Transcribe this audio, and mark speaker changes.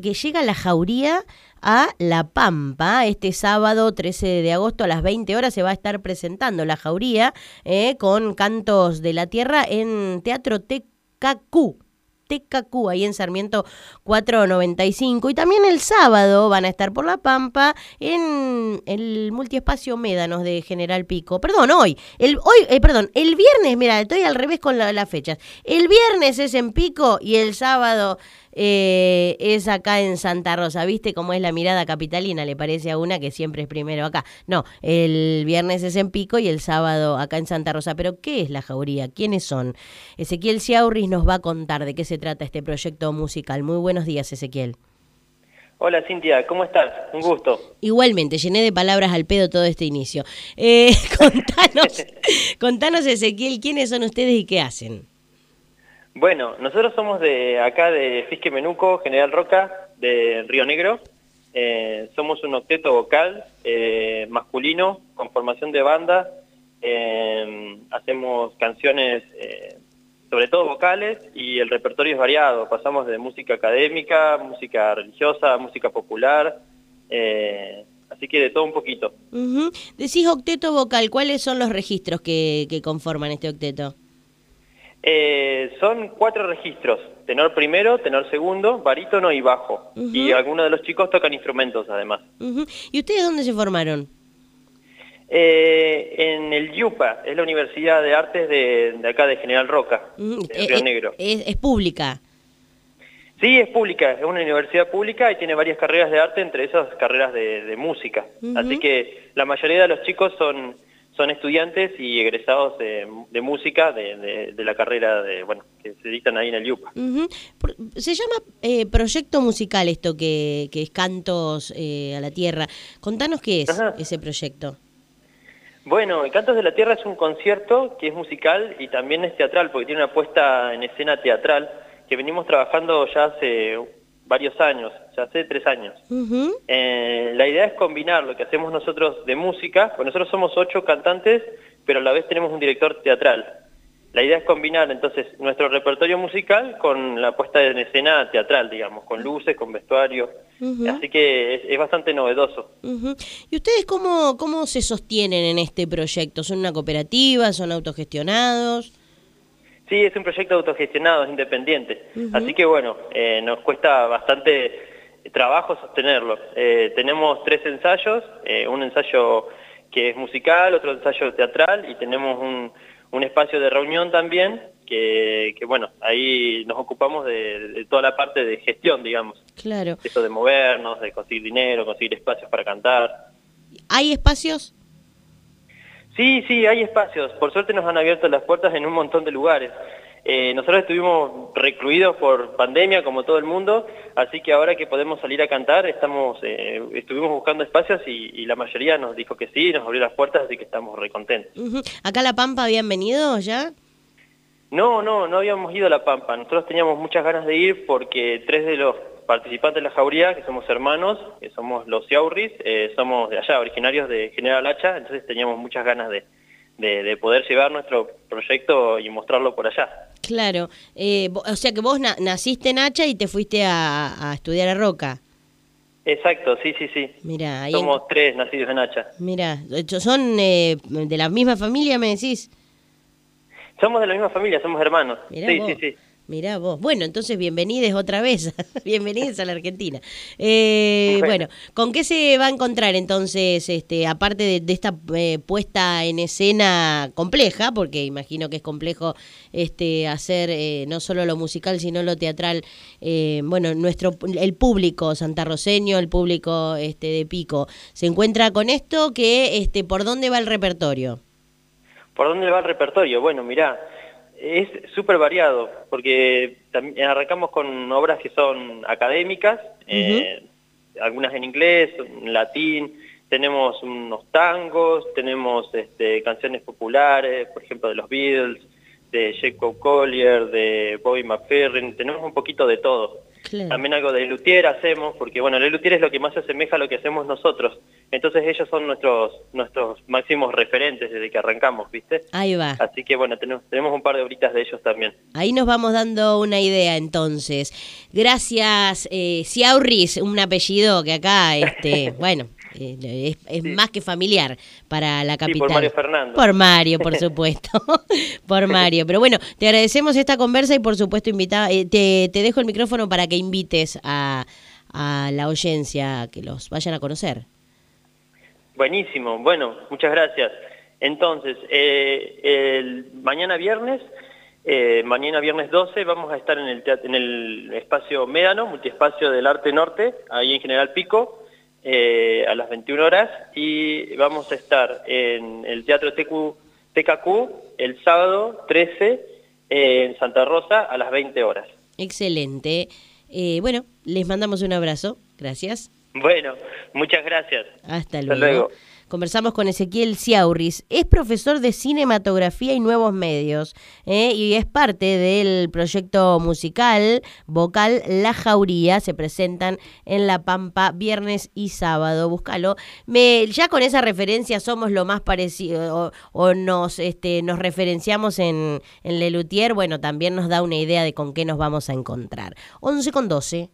Speaker 1: que llega la jauría a La Pampa. Este sábado 13 de agosto a las 20 horas se va a estar presentando la jauría eh, con cantos de la tierra en Teatro TKQ. TKQ, ahí en Sarmiento 495. Y también el sábado van a estar por La Pampa en el multiespacio Médanos de General Pico. Perdón, hoy. El, hoy eh, perdón, el viernes, mira, estoy al revés con las fechas. El viernes es en Pico y el sábado eh, es acá en Santa Rosa. ¿Viste cómo es la mirada capitalina? Le parece a una que siempre es primero acá. No, el viernes es en Pico y el sábado acá en Santa Rosa. Pero ¿qué es la jauría? ¿Quiénes son? Ezequiel Ciaurris nos va a contar de qué se trata este proyecto musical. Muy buenos días, Ezequiel.
Speaker 2: Hola Cintia, ¿cómo estás? Un gusto.
Speaker 1: Igualmente, llené de palabras al pedo todo este inicio. Eh, contanos, contanos, Ezequiel, quiénes son ustedes y qué hacen.
Speaker 2: Bueno, nosotros somos de acá de Fisque Menuco, General Roca, de Río Negro. Eh, somos un octeto vocal eh, masculino con formación de banda. Eh, hacemos canciones sobre todo vocales y el repertorio es variado. Pasamos de música académica, música religiosa, música popular. así que de todo un poquito.
Speaker 1: Decís octeto vocal, ¿cuáles son los registros que conforman este octeto?
Speaker 2: Eh, son cuatro registros, tenor primero, tenor segundo, barítono y bajo. Y algunos de los chicos tocan instrumentos además.
Speaker 1: ¿Y ustedes dónde se formaron?
Speaker 2: Eh, en el YUPA, es la Universidad de Artes de, acá de General Roca, de eh, Río Negro.
Speaker 1: Es, pública?
Speaker 2: Sí, es pública, es una universidad pública y tiene varias carreras de arte, entre esas carreras de, música. Así que la mayoría de los chicos son son estudiantes y egresados de, música de, la carrera de bueno que se dictan ahí en el IUPA.
Speaker 1: Se llama eh, proyecto musical esto que, es Cantos eh, a la Tierra. Contanos qué es ese proyecto.
Speaker 2: Bueno, Cantos de la Tierra es un concierto que es musical y también es teatral porque tiene una puesta en escena teatral que venimos trabajando ya hace varios años, ya hace tres años. Eh, la idea es combinar lo que hacemos nosotros de música, pues nosotros somos ocho cantantes, pero a la vez tenemos un director teatral. La idea es combinar entonces nuestro repertorio musical con la puesta en escena teatral, digamos, con luces, con vestuario. Así que es, bastante novedoso.
Speaker 1: ¿Y ustedes cómo, cómo se sostienen en este proyecto? ¿Son una cooperativa? ¿Son autogestionados?
Speaker 2: Sí, es un proyecto autogestionado, es independiente. Así que bueno, eh, nos cuesta bastante trabajo sostenerlo. Eh, tenemos tres ensayos, eh, un ensayo que es musical, otro ensayo teatral y tenemos un, espacio de reunión también que, bueno, ahí nos ocupamos de, toda la parte de gestión, digamos.
Speaker 1: Claro.
Speaker 2: Eso de movernos, de conseguir dinero, conseguir espacios para cantar.
Speaker 1: ¿Hay espacios?
Speaker 2: Sí, sí, hay espacios. Por suerte nos han abierto las puertas en un montón de lugares. Eh, nosotros estuvimos recluidos por pandemia, como todo el mundo, así que ahora que podemos salir a cantar, estamos, eh, estuvimos buscando espacios y, la mayoría nos dijo que sí, nos abrió las puertas, así que estamos recontentos.
Speaker 1: ¿Acá a La Pampa habían venido ya?
Speaker 2: No, no, no habíamos ido a La Pampa. Nosotros teníamos muchas ganas de ir porque tres de los participantes de la jauría, que somos hermanos, que somos los Yaurris, eh, somos de allá, originarios de General Hacha, entonces teníamos muchas ganas de, de, poder llevar nuestro proyecto y mostrarlo por allá.
Speaker 1: Claro, eh, o sea que vos naciste en Hacha y te fuiste a, estudiar a Roca.
Speaker 2: Exacto, sí, sí, sí.
Speaker 1: Mira,
Speaker 2: Somos tres nacidos en Hacha.
Speaker 1: Mira, ¿son eh, de la misma familia, me decís?
Speaker 2: Somos de la misma familia, somos hermanos. sí, sí, sí.
Speaker 1: Mirá vos. Bueno, entonces bienvenidos otra vez. bienvenidos a la Argentina. Eh, bueno. ¿con qué se va a encontrar entonces, este, aparte de, esta eh, puesta en escena compleja, porque imagino que es complejo este, hacer eh, no solo lo musical, sino lo teatral? bueno, nuestro el público santarroseño, el público este, de Pico, ¿se encuentra con esto? que este, ¿Por dónde va el repertorio?
Speaker 2: ¿Por dónde va el repertorio? Bueno, mirá es súper variado, porque arrancamos con obras que son académicas, eh, algunas en inglés, en latín, tenemos unos tangos, tenemos este, canciones populares, por ejemplo de los Beatles, de Jacob Collier, de Bobby McFerrin, tenemos un poquito de todo. También algo de luthier hacemos, porque bueno, el luthier es lo que más se asemeja a lo que hacemos nosotros, Entonces ellos son nuestros nuestros máximos referentes desde que arrancamos, ¿viste?
Speaker 1: Ahí va.
Speaker 2: Así que bueno, tenemos, tenemos un par de horitas de ellos también.
Speaker 1: Ahí nos vamos dando una idea entonces. Gracias, eh, Ciaurris, un apellido que acá, este, bueno, eh, es, más que familiar para la capital.
Speaker 2: por Mario Fernando.
Speaker 1: Por Mario, por supuesto. por Mario. Pero bueno, te agradecemos esta conversa y por supuesto invita, eh, te, te dejo el micrófono para que invites a, a la audiencia que los vayan a conocer.
Speaker 2: Buenísimo, bueno, muchas gracias. Entonces, eh, mañana viernes, eh, mañana viernes 12, vamos a estar en el, en el espacio Médano, multiespacio del Arte Norte, ahí en General Pico, eh, a las 21 horas, y vamos a estar en el Teatro TKQ el sábado 13 en Santa Rosa a las 20 horas.
Speaker 1: Excelente. bueno, les mandamos un abrazo. Gracias.
Speaker 2: Bueno, muchas gracias.
Speaker 1: Hasta luego. Conversamos con Ezequiel Ciaurris. Es profesor de cinematografía y nuevos medios ¿eh? y es parte del proyecto musical vocal La Jauría. Se presentan en La Pampa viernes y sábado. Búscalo. Me, ya con esa referencia somos lo más parecido o, nos, este, nos referenciamos en, en Lelutier. Bueno, también nos da una idea de con qué nos vamos a encontrar. 11 con 12.